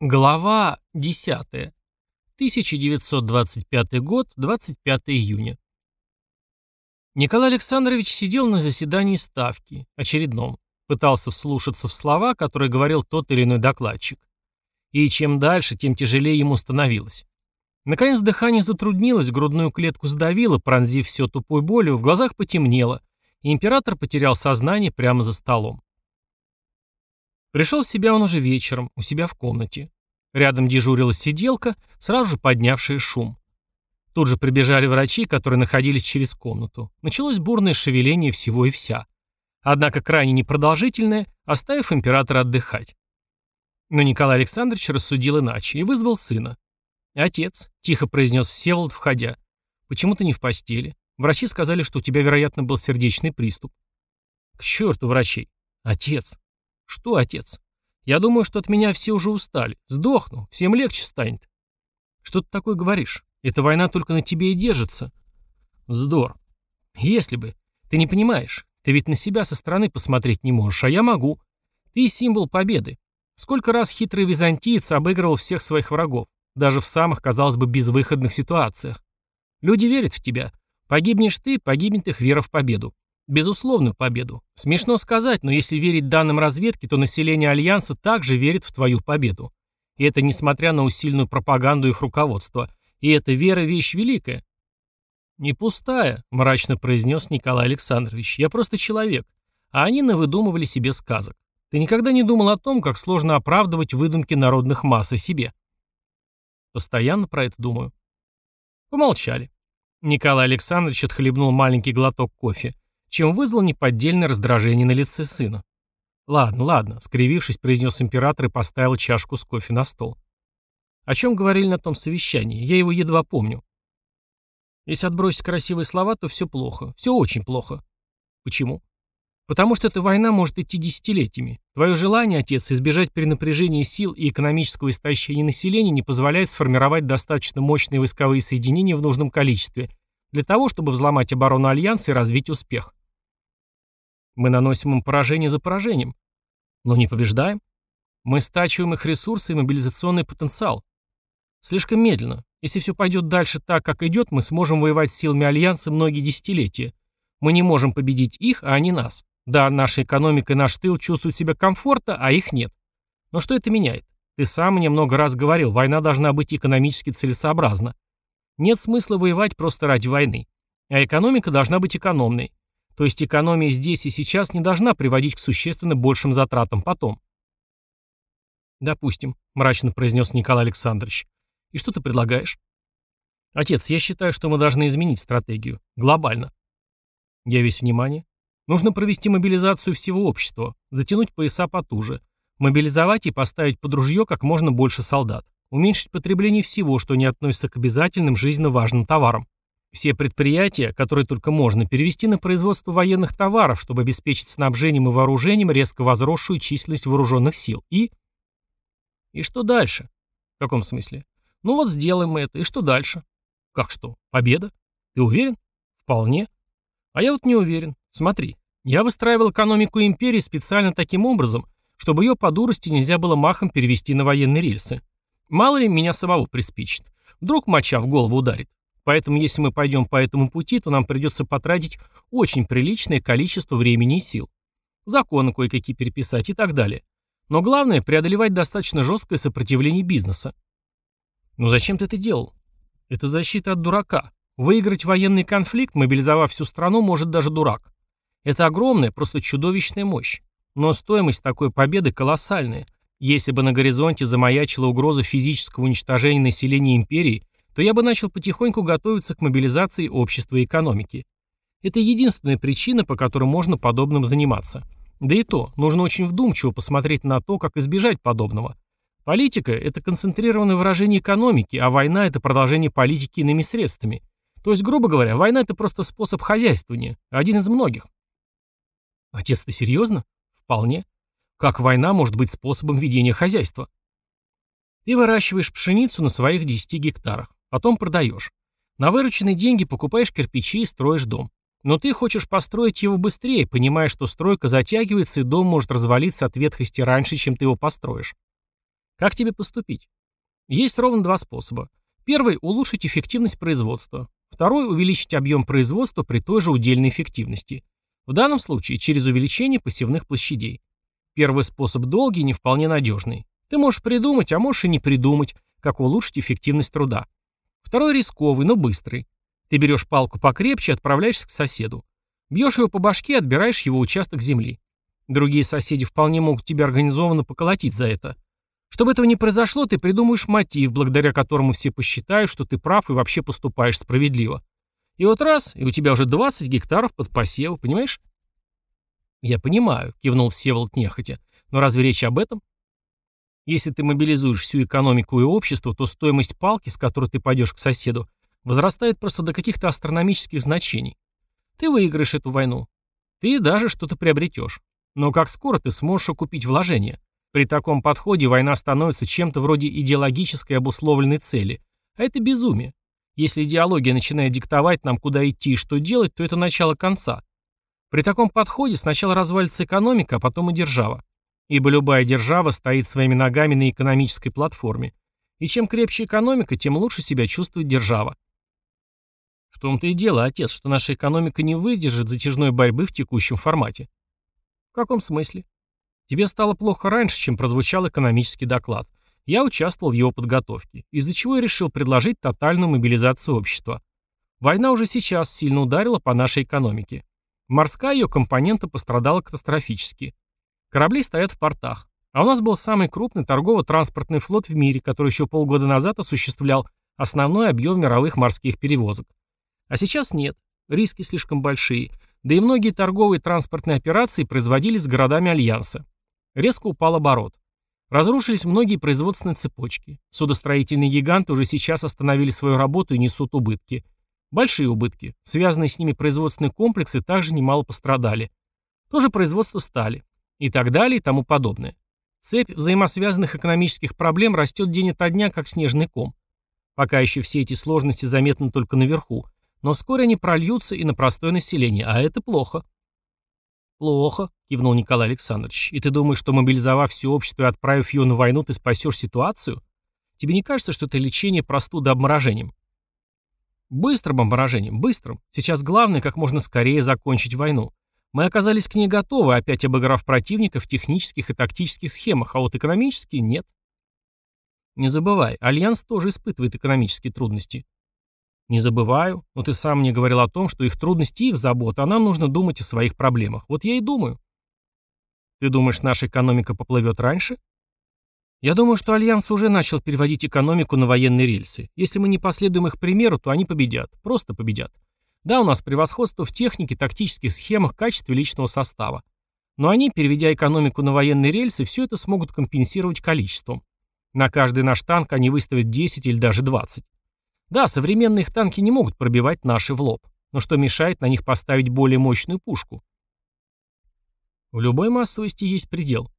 Глава 10. 1925 год, 25 июня. Николай Александрович сидел на заседании Ставки, очередном, пытался вслушаться в слова, которые говорил тот или иной докладчик. И чем дальше, тем тяжелее ему становилось. Наконец дыхание затруднилось, грудную клетку сдавило, пронзив все тупой болью, в глазах потемнело, и император потерял сознание прямо за столом. Пришел в себя он уже вечером, у себя в комнате. Рядом дежурила сиделка, сразу же поднявшая шум. Тут же прибежали врачи, которые находились через комнату. Началось бурное шевеление всего и вся. Однако крайне непродолжительное, оставив императора отдыхать. Но Николай Александрович рассудил иначе и вызвал сына. «Отец», — тихо произнес Всеволод, входя, — «почему ты не в постели? Врачи сказали, что у тебя, вероятно, был сердечный приступ». «К черту врачей! Отец!» «Что, отец? Я думаю, что от меня все уже устали. Сдохну, всем легче станет». «Что ты такое говоришь? Эта война только на тебе и держится». «Вздор. Если бы. Ты не понимаешь. Ты ведь на себя со стороны посмотреть не можешь, а я могу. Ты символ победы. Сколько раз хитрый византиец обыгрывал всех своих врагов, даже в самых, казалось бы, безвыходных ситуациях. Люди верят в тебя. Погибнешь ты, погибнет их вера в победу. Безусловную победу. Смешно сказать, но если верить данным разведки, то население Альянса также верит в твою победу. И это несмотря на усиленную пропаганду их руководства. И эта вера – вещь великая. «Не пустая», – мрачно произнес Николай Александрович. «Я просто человек. А они навыдумывали себе сказок. Ты никогда не думал о том, как сложно оправдывать выдумки народных масс о себе?» «Постоянно про это думаю». Помолчали. Николай Александрович отхлебнул маленький глоток кофе чем вызвал неподдельное раздражение на лице сына. «Ладно, ладно», — скривившись, произнес император и поставил чашку с кофе на стол. «О чем говорили на том совещании? Я его едва помню». Если отбросить красивые слова, то все плохо. Все очень плохо. Почему? Потому что эта война может идти десятилетиями. Твое желание, отец, избежать перенапряжения сил и экономического истощения населения не позволяет сформировать достаточно мощные войсковые соединения в нужном количестве для того, чтобы взломать оборону Альянса и развить успех. Мы наносим им поражение за поражением. Но не побеждаем. Мы стачиваем их ресурсы и мобилизационный потенциал. Слишком медленно. Если все пойдет дальше так, как идет, мы сможем воевать с силами Альянса многие десятилетия. Мы не можем победить их, а они нас. Да, наша экономика и наш тыл чувствуют себя комфортно, а их нет. Но что это меняет? Ты сам мне много раз говорил, война должна быть экономически целесообразна. Нет смысла воевать просто ради войны. А экономика должна быть экономной. То есть экономия здесь и сейчас не должна приводить к существенно большим затратам потом. «Допустим», — мрачно произнес Николай Александрович. «И что ты предлагаешь?» «Отец, я считаю, что мы должны изменить стратегию. Глобально». «Я весь внимание. Нужно провести мобилизацию всего общества, затянуть пояса потуже, мобилизовать и поставить под ружье как можно больше солдат, уменьшить потребление всего, что не относится к обязательным жизненно важным товарам. Все предприятия, которые только можно, перевести на производство военных товаров, чтобы обеспечить снабжением и вооружением резко возросшую численность вооруженных сил. И... И что дальше? В каком смысле? Ну вот сделаем мы это, и что дальше? Как что? Победа? Ты уверен? Вполне. А я вот не уверен. Смотри, я выстраивал экономику империи специально таким образом, чтобы ее по дурости нельзя было махом перевести на военные рельсы. Мало ли меня самого приспичит. Вдруг моча в голову ударит. Поэтому если мы пойдем по этому пути, то нам придется потратить очень приличное количество времени и сил. Законы кое-какие переписать и так далее. Но главное – преодолевать достаточно жесткое сопротивление бизнеса. Но зачем ты это делал? Это защита от дурака. Выиграть военный конфликт, мобилизовав всю страну, может даже дурак. Это огромная, просто чудовищная мощь. Но стоимость такой победы колоссальная. Если бы на горизонте замаячила угроза физического уничтожения населения империи, то я бы начал потихоньку готовиться к мобилизации общества и экономики. Это единственная причина, по которой можно подобным заниматься. Да и то, нужно очень вдумчиво посмотреть на то, как избежать подобного. Политика – это концентрированное выражение экономики, а война – это продолжение политики иными средствами. То есть, грубо говоря, война – это просто способ хозяйствования, один из многих. Отец, ты серьезно? Вполне. Как война может быть способом ведения хозяйства? Ты выращиваешь пшеницу на своих 10 гектарах. Потом продаешь. На вырученные деньги покупаешь кирпичи и строишь дом. Но ты хочешь построить его быстрее, понимая, что стройка затягивается и дом может развалиться от ветхости раньше, чем ты его построишь. Как тебе поступить? Есть ровно два способа. Первый – улучшить эффективность производства. Второй – увеличить объем производства при той же удельной эффективности. В данном случае через увеличение посевных площадей. Первый способ долгий и не вполне надежный. Ты можешь придумать, а можешь и не придумать, как улучшить эффективность труда. Второй рисковый, но быстрый. Ты берешь палку покрепче и отправляешься к соседу. Бьешь его по башке и отбираешь его участок земли. Другие соседи вполне могут тебя организованно поколотить за это. Чтобы этого не произошло, ты придумаешь мотив, благодаря которому все посчитают, что ты прав и вообще поступаешь справедливо. И вот раз, и у тебя уже 20 гектаров под посеву, понимаешь? Я понимаю, кивнул Всеволод нехотя. Но разве речь об этом? Если ты мобилизуешь всю экономику и общество, то стоимость палки, с которой ты пойдешь к соседу, возрастает просто до каких-то астрономических значений. Ты выиграешь эту войну. Ты даже что-то приобретешь. Но как скоро ты сможешь окупить вложения? При таком подходе война становится чем-то вроде идеологической обусловленной цели. А это безумие. Если идеология начинает диктовать нам, куда идти и что делать, то это начало конца. При таком подходе сначала развалится экономика, а потом и держава. Ибо любая держава стоит своими ногами на экономической платформе. И чем крепче экономика, тем лучше себя чувствует держава. В том-то и дело, отец, что наша экономика не выдержит затяжной борьбы в текущем формате. В каком смысле? Тебе стало плохо раньше, чем прозвучал экономический доклад. Я участвовал в его подготовке, из-за чего я решил предложить тотальную мобилизацию общества. Война уже сейчас сильно ударила по нашей экономике. Морская ее компонента пострадала катастрофически. Корабли стоят в портах. А у нас был самый крупный торгово-транспортный флот в мире, который еще полгода назад осуществлял основной объем мировых морских перевозок. А сейчас нет. Риски слишком большие. Да и многие торговые и транспортные операции производились с городами Альянса. Резко упал оборот. Разрушились многие производственные цепочки. Судостроительные гиганты уже сейчас остановили свою работу и несут убытки. Большие убытки. Связанные с ними производственные комплексы также немало пострадали. Тоже производство стали. И так далее и тому подобное. Цепь взаимосвязанных экономических проблем растет день ото дня, как снежный ком. Пока еще все эти сложности заметны только наверху, но вскоре они прольются и на простое население, а это плохо. «Плохо», — кивнул Николай Александрович. «И ты думаешь, что мобилизовав все общество и отправив ее на войну, ты спасешь ситуацию? Тебе не кажется, что это лечение простуды обморожением?» «Быстрым обморожением, быстрым. Сейчас главное, как можно скорее закончить войну. Мы оказались к ней готовы, опять обыграв противника в технических и тактических схемах, а вот экономически нет». «Не забывай, Альянс тоже испытывает экономические трудности. Не забываю, но ты сам мне говорил о том, что их трудности их забота, а нам нужно думать о своих проблемах. Вот я и думаю. Ты думаешь, наша экономика поплывет раньше? Я думаю, что Альянс уже начал переводить экономику на военные рельсы. Если мы не последуем их примеру, то они победят. Просто победят. Да, у нас превосходство в технике, тактических схемах, качестве личного состава. Но они, переведя экономику на военные рельсы, все это смогут компенсировать количеством. На каждый наш танк они выставят 10 или даже 20. Да, современные их танки не могут пробивать наши в лоб. Но что мешает на них поставить более мощную пушку? В любой массовости есть предел.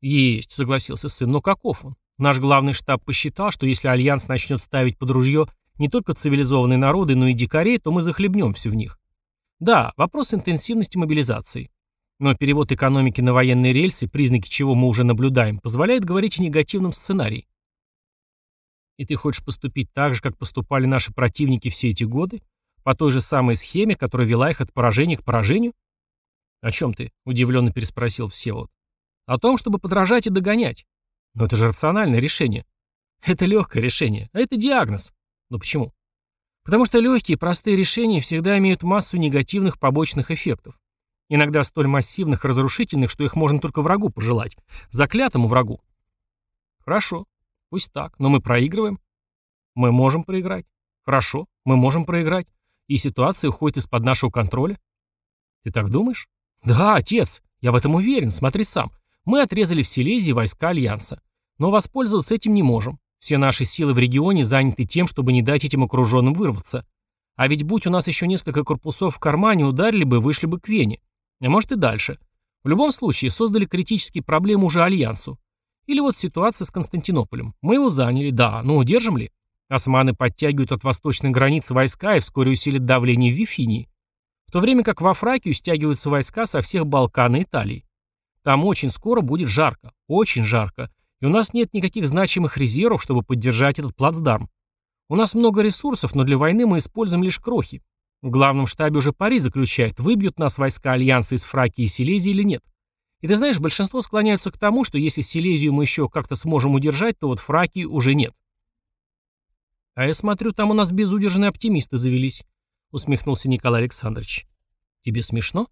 Есть, согласился сын, но каков он? Наш главный штаб посчитал, что если Альянс начнет ставить под ружье не только цивилизованные народы, но и дикарей, то мы захлебнемся в них. Да, вопрос интенсивности мобилизации. Но перевод экономики на военные рельсы, признаки чего мы уже наблюдаем, позволяет говорить о негативном сценарии. И ты хочешь поступить так же, как поступали наши противники все эти годы? По той же самой схеме, которая вела их от поражения к поражению? О чем ты? Удивленно переспросил Всеволод. О том, чтобы подражать и догонять. Но это же рациональное решение. Это легкое решение, а это диагноз. Но почему? Потому что легкие простые решения всегда имеют массу негативных побочных эффектов. Иногда столь массивных разрушительных, что их можно только врагу пожелать. Заклятому врагу. Хорошо. Пусть так, но мы проигрываем. Мы можем проиграть. Хорошо, мы можем проиграть. И ситуация уходит из-под нашего контроля. Ты так думаешь? Да, отец, я в этом уверен, смотри сам. Мы отрезали в Силезии войска Альянса. Но воспользоваться этим не можем. Все наши силы в регионе заняты тем, чтобы не дать этим окруженным вырваться. А ведь будь у нас еще несколько корпусов в кармане, ударили бы, вышли бы к Вене. А может и дальше. В любом случае, создали критические проблемы уже Альянсу. Или вот ситуация с Константинополем. Мы его заняли, да, но удержим ли? Османы подтягивают от восточной границы войска и вскоре усилят давление в Вифинии. В то время как во Фракию стягиваются войска со всех Балкан и Италии. Там очень скоро будет жарко, очень жарко. И у нас нет никаких значимых резервов, чтобы поддержать этот плацдарм. У нас много ресурсов, но для войны мы используем лишь крохи. В главном штабе уже пари заключают, выбьют нас войска Альянса из Фракии и Силезии или нет. И ты знаешь, большинство склоняются к тому, что если Силезию мы еще как-то сможем удержать, то вот Фракии уже нет. А я смотрю, там у нас безудержные оптимисты завелись, усмехнулся Николай Александрович. Тебе смешно?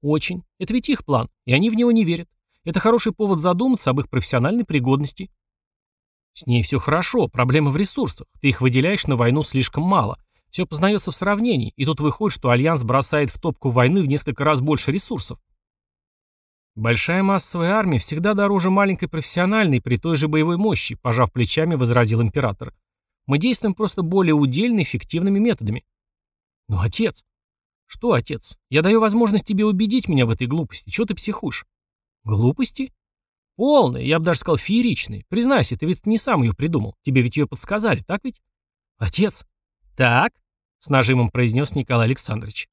Очень. Это ведь их план, и они в него не верят. Это хороший повод задуматься об их профессиональной пригодности. С ней все хорошо, проблема в ресурсах. Ты их выделяешь на войну слишком мало. Все познается в сравнении, и тут выходит, что Альянс бросает в топку войны в несколько раз больше ресурсов. Большая массовая армия всегда дороже маленькой профессиональной при той же боевой мощи, пожав плечами, возразил император. Мы действуем просто более удельно эффективными методами. Но отец, «Что, отец? Я даю возможность тебе убедить меня в этой глупости. Чего ты психуешь?» «Глупости?» «Полные, я бы даже сказал фееричные. Признайся, ты ведь не сам ее придумал. Тебе ведь ее подсказали, так ведь?» «Отец?» «Так?» — с нажимом произнес Николай Александрович.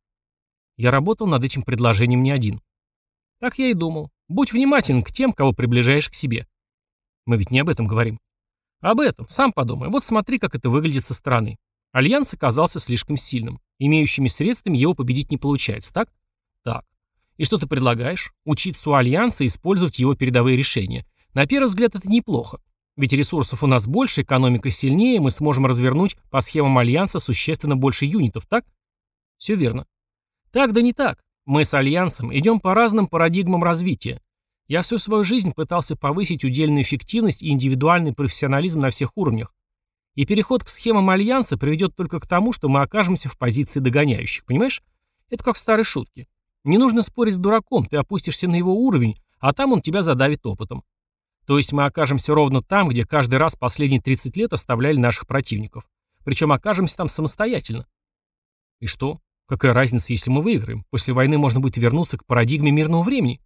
Я работал над этим предложением не один. Так я и думал. Будь внимателен к тем, кого приближаешь к себе. Мы ведь не об этом говорим. Об этом, сам подумай. Вот смотри, как это выглядит со стороны. Альянс оказался слишком сильным. Имеющимися средствами его победить не получается, так? И что ты предлагаешь? Учиться у Альянса и использовать его передовые решения. На первый взгляд это неплохо. Ведь ресурсов у нас больше, экономика сильнее, мы сможем развернуть по схемам Альянса существенно больше юнитов, так? Все верно. Так да не так. Мы с Альянсом идем по разным парадигмам развития. Я всю свою жизнь пытался повысить удельную эффективность и индивидуальный профессионализм на всех уровнях. И переход к схемам Альянса приведет только к тому, что мы окажемся в позиции догоняющих, понимаешь? Это как в старой шутке. Не нужно спорить с дураком, ты опустишься на его уровень, а там он тебя задавит опытом. То есть мы окажемся ровно там, где каждый раз последние 30 лет оставляли наших противников. Причем окажемся там самостоятельно. И что? Какая разница, если мы выиграем? После войны можно будет вернуться к парадигме мирного времени.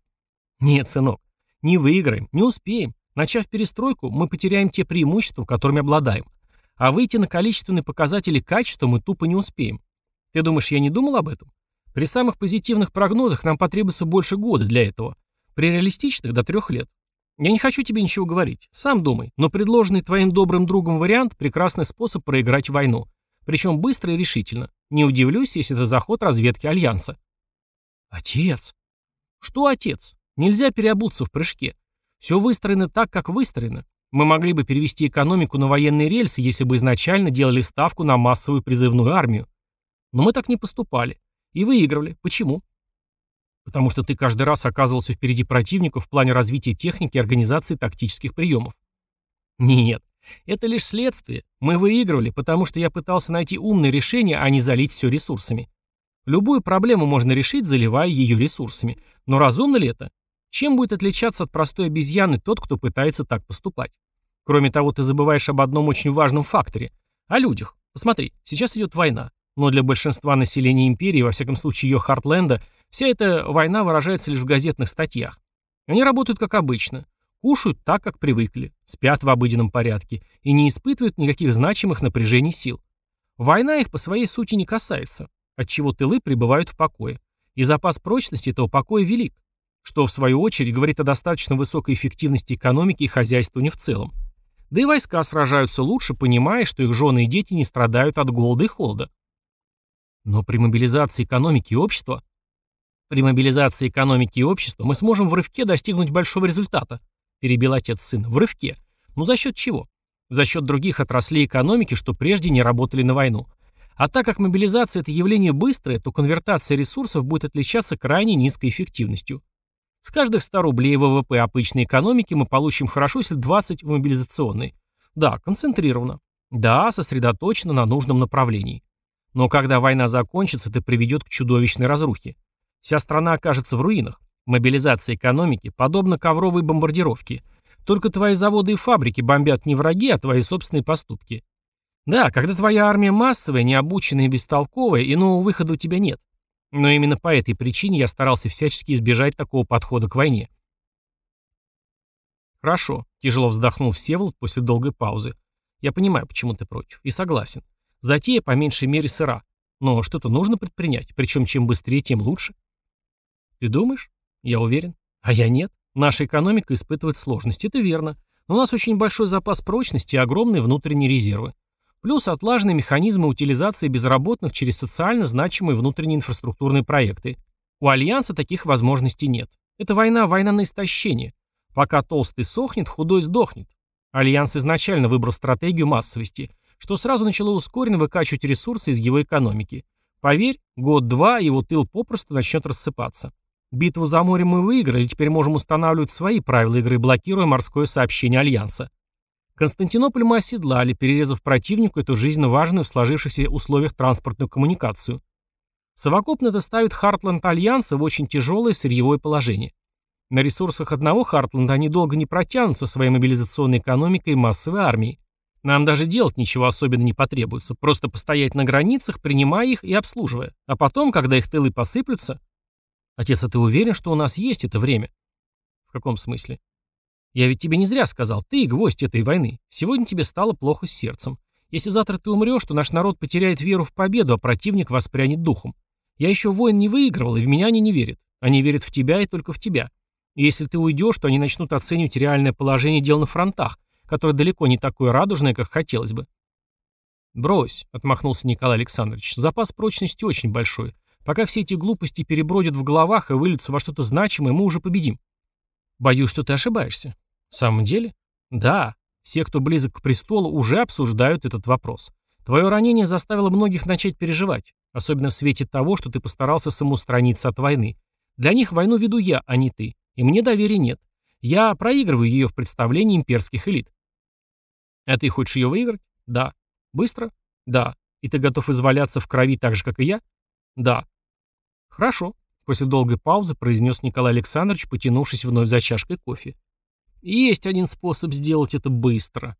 Нет, сынок, не выиграем, не успеем. Начав перестройку, мы потеряем те преимущества, которыми обладаем. А выйти на количественные показатели качества мы тупо не успеем. Ты думаешь, я не думал об этом? При самых позитивных прогнозах нам потребуется больше года для этого. При реалистичных – до трех лет. Я не хочу тебе ничего говорить. Сам думай. Но предложенный твоим добрым другом вариант – прекрасный способ проиграть войну. Причем быстро и решительно. Не удивлюсь, если это заход разведки Альянса. Отец. Что отец? Нельзя переобуться в прыжке. Все выстроено так, как выстроено. Мы могли бы перевести экономику на военные рельсы, если бы изначально делали ставку на массовую призывную армию. Но мы так не поступали. И выигрывали. Почему? Потому что ты каждый раз оказывался впереди противника в плане развития техники и организации тактических приемов. Нет, это лишь следствие. Мы выигрывали, потому что я пытался найти умное решение, а не залить все ресурсами. Любую проблему можно решить, заливая ее ресурсами. Но разумно ли это? Чем будет отличаться от простой обезьяны тот, кто пытается так поступать? Кроме того, ты забываешь об одном очень важном факторе – о людях. Посмотри, сейчас идет война. Но для большинства населения империи, во всяком случае ее Хартленда, вся эта война выражается лишь в газетных статьях. Они работают как обычно. Кушают так, как привыкли, спят в обыденном порядке и не испытывают никаких значимых напряжений сил. Война их по своей сути не касается, отчего тылы пребывают в покое. И запас прочности этого покоя велик что, в свою очередь, говорит о достаточно высокой эффективности экономики и хозяйствования в целом. Да и войска сражаются лучше, понимая, что их жены и дети не страдают от голода и холода. Но при мобилизации экономики и общества... При мобилизации экономики и общества мы сможем в рывке достигнуть большого результата, перебил отец сына. В рывке. Ну за счет чего? За счет других отраслей экономики, что прежде не работали на войну. А так как мобилизация – это явление быстрое, то конвертация ресурсов будет отличаться крайне низкой эффективностью. С каждых 100 рублей ВВП обычной экономики мы получим хорошо, если 20 в мобилизационной. Да, концентрированно. Да, сосредоточено на нужном направлении. Но когда война закончится, это приведет к чудовищной разрухе. Вся страна окажется в руинах. Мобилизация экономики подобна ковровой бомбардировке. Только твои заводы и фабрики бомбят не враги, а твои собственные поступки. Да, когда твоя армия массовая, необученная и бестолковая, иного выхода у тебя нет. Но именно по этой причине я старался всячески избежать такого подхода к войне. «Хорошо», — тяжело вздохнул Всеволод после долгой паузы. «Я понимаю, почему ты против. И согласен. Затея по меньшей мере сыра. Но что-то нужно предпринять, причем чем быстрее, тем лучше». «Ты думаешь?» «Я уверен. А я нет. Наша экономика испытывает сложности, это верно. Но у нас очень большой запас прочности и огромные внутренние резервы. Плюс отлаженные механизмы утилизации безработных через социально значимые внутренние инфраструктурные проекты. У Альянса таких возможностей нет. Это война, война на истощение. Пока толстый сохнет, худой сдохнет. Альянс изначально выбрал стратегию массовости, что сразу начало ускоренно выкачивать ресурсы из его экономики. Поверь, год-два его тыл попросту начнет рассыпаться. Битву за море мы выиграли, теперь можем устанавливать свои правила игры, блокируя морское сообщение Альянса. Константинополь мы оседлали, перерезав противнику эту жизненно важную в сложившихся условиях транспортную коммуникацию. Совокупно это ставит Хартленд Альянса в очень тяжелое сырьевое положение. На ресурсах одного Хартленда они долго не протянутся своей мобилизационной экономикой и массовой армией. Нам даже делать ничего особенно не потребуется, просто постоять на границах, принимая их и обслуживая. А потом, когда их тылы посыплются... Отец, а ты уверен, что у нас есть это время? В каком смысле? Я ведь тебе не зря сказал, ты гвоздь этой войны. Сегодня тебе стало плохо с сердцем. Если завтра ты умрешь, то наш народ потеряет веру в победу, а противник воспрянет духом. Я еще войн не выигрывал, и в меня они не верят. Они верят в тебя и только в тебя. И если ты уйдешь, то они начнут оценивать реальное положение дел на фронтах, которое далеко не такое радужное, как хотелось бы. «Брось», — отмахнулся Николай Александрович, — «запас прочности очень большой. Пока все эти глупости перебродят в головах и выльются во что-то значимое, мы уже победим». «Боюсь, что ты ошибаешься». «В самом деле?» «Да. Все, кто близок к престолу, уже обсуждают этот вопрос. Твое ранение заставило многих начать переживать, особенно в свете того, что ты постарался самоустраниться от войны. Для них войну веду я, а не ты, и мне доверия нет. Я проигрываю ее в представлении имперских элит. А ты хочешь ее выиграть? Да. Быстро? Да. И ты готов изваляться в крови так же, как и я? Да. Хорошо. После долгой паузы произнес Николай Александрович, потянувшись вновь за чашкой кофе. Есть один способ сделать это быстро.